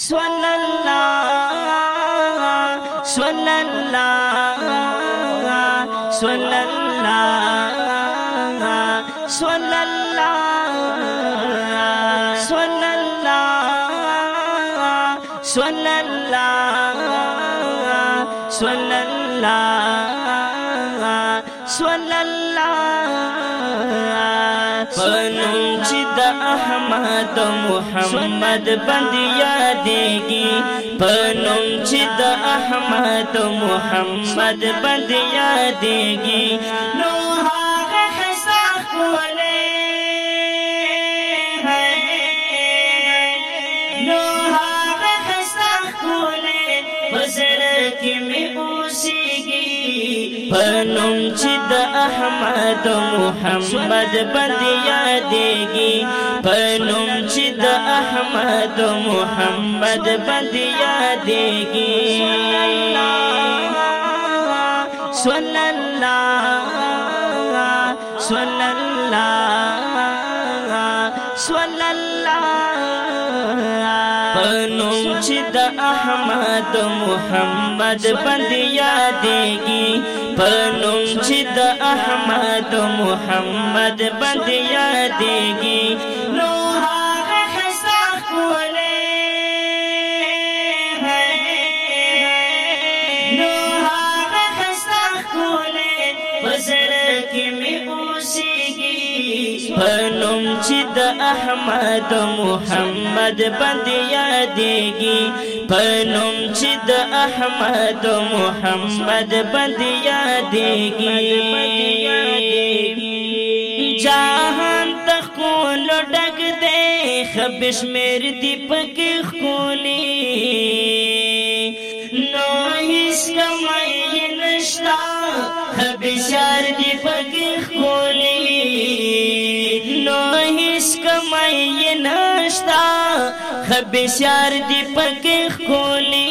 Xuân Allah, Xuân Allah, Xuân Allah, Xuân Allah, Xuân Allah, Xuân Allah, Xuân Allah, Xuân Allah. پنوم چې د احمد محمد باندې یادېږي پنوم چې د احمد محمد باندې یادېږي نو هغه حساب کوله نو هغه حساب کوله وزر کې مې اوسي پنوم چې د احمد محمد باندې یادېږي پنوم چې د احمد محمد باندې یادېږي صلی الله صلی الله صلی الله پنوم چې د احمد محمد باندې یادېږي پنوم چې د احمد محمد باندې یادېږي نور پنوم چې د احمد محمد باندې یادېږي پنوم چې د احمد محمد بند یادېږي جهان تخول ډک دی خبش مېر دی پک خولي نو هیڅ کمای نشتا خبشار دی پک خولي نو هیڅ کمای نشتا خبشار دی پک جی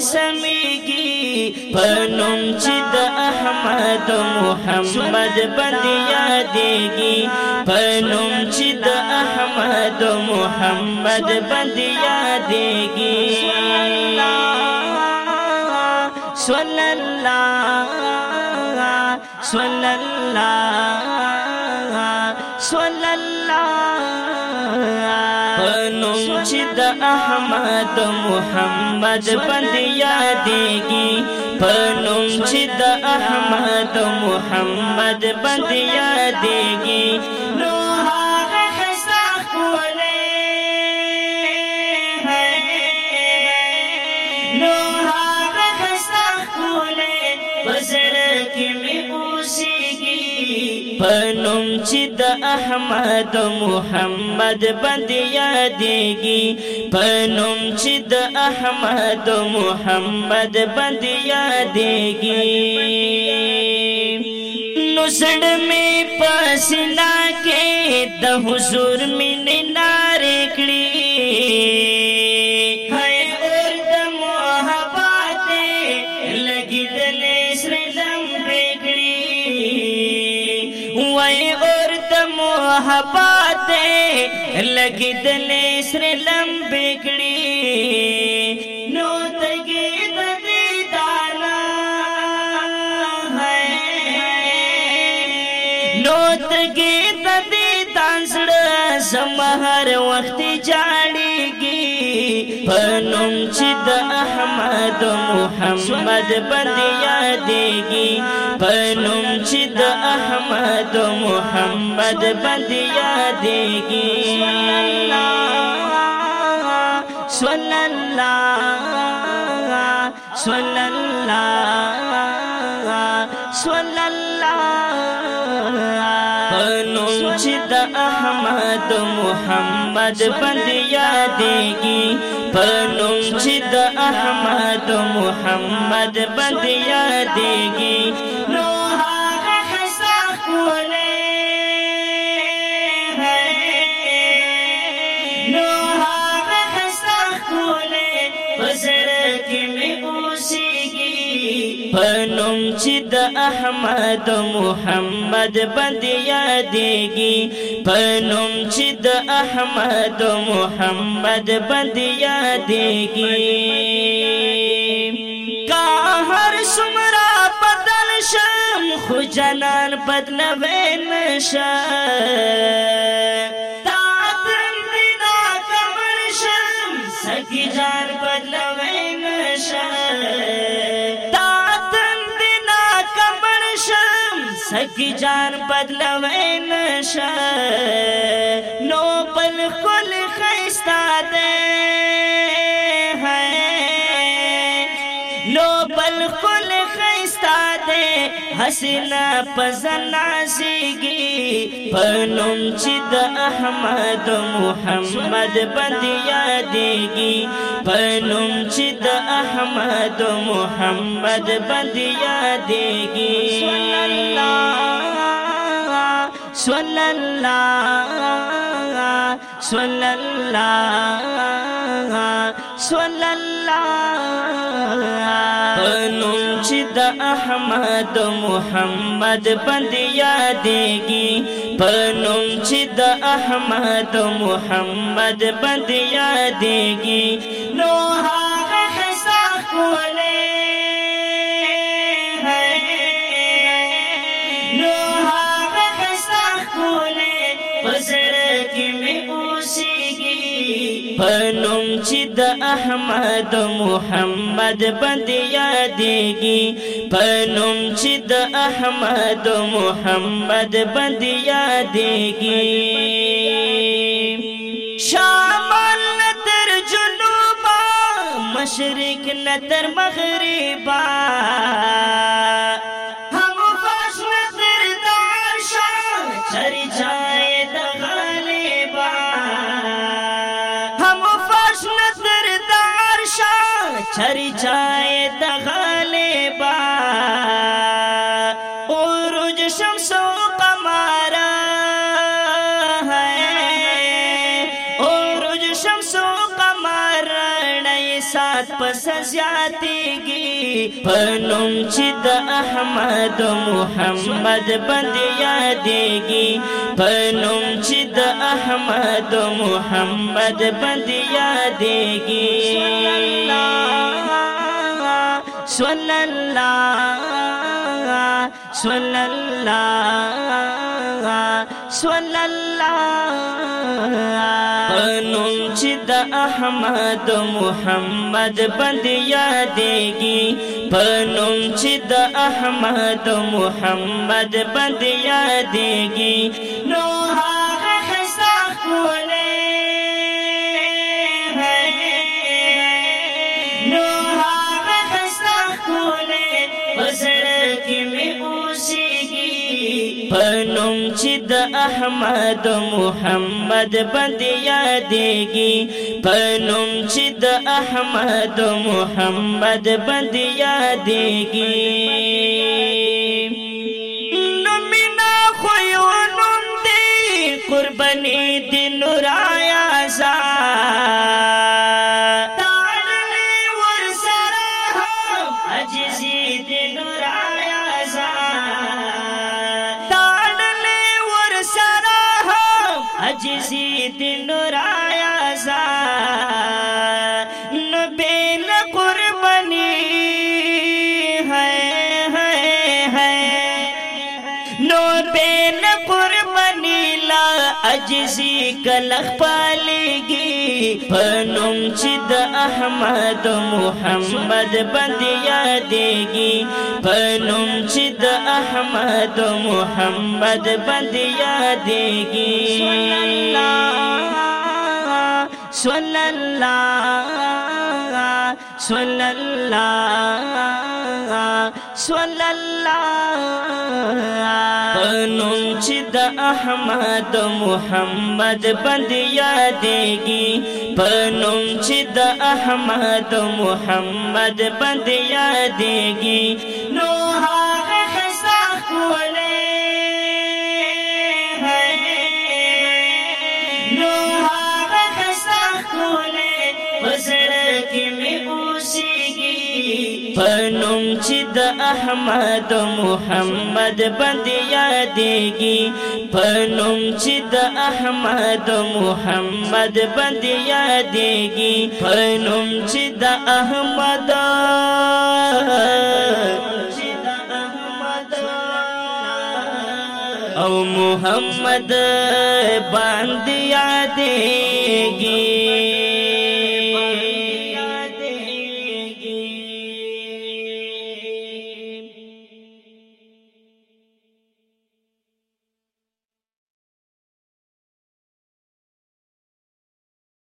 سمیگی پنم چد احمد محمد بدیا دے گی پنم چد احمد محمد بدیا یادے گی صلی الله صلی الله صلی الله پنوم چې د احمد محمد باندې یادېږي پنوم چې د احمد محمد باندې یادېږي پنوم چې د احمد محمد باندې یادېږي پنوم چې د احمد محمد باندې یادېږي نو سړ می پسنا کې د حضور مینه लगितले सुर नोत की बदेदान नोतगीत बदेस महाराष्टी जाणीगी پنوم چې د احمد محمد باندې یادېږي پنوم چې د احمد محمد باندې یادېږي صلی الله صلی الله صلی الله احمد محمد بند یادېږي پنوم چې د احمد محمد بند یادېږي نو پنم نم چد احمد محمد بندیا گی پنم چد احمد محمد بند دے گی کا ہر سمرا پدم خو جنان بدل وین نش سکی جان بدلوین شا نو پل خل خیستا دے حسنا پزن عزیگی پنم چی دا احمد محمد بند یادیگی پنم چی دا احمد محمد بند یادیگی صلی اللہ صلی اللہ صلی الله نوم چې د احمد محمد باندې یادېږي پنوم چې د احمد محمد باندې یادېږي نو پنوم چې د احمد محمد باندې یادېږي پنوم چې د احمد محمد باندې یادېږي شامل تر جنوبا مشرق نه تر مغربا زیاتېږي پنوم چې د احمد محمد باندې یادېږي پنوم چې د احمد محمد باندې یادېږي صلی الله صلی الله صلی الله پنوم چې د احمد محمد باندې یادېږي پنوم چې د احمد محمد باندې یادېږي نوم چې د احمد محمد باندې یادېږي په نوم چې د احمد محمد باندې یادېږي قربانی دین را عجزی کل خپلگی پنوم چې د احمد محمد باندې یادېږي پنوم چې د احمد محمد باندې یادېږي صلی الله صلى الله صلى الله پنوم چې د احمد محمد باندې یادېږي پنوم چې د احمد محمد باندې یادېږي پنوم چې د احمد محمد باندې یادېږي پنوم چې د احمد محمد باندې یادېږي پنوم چې د احمد او محمد باندې یادېږي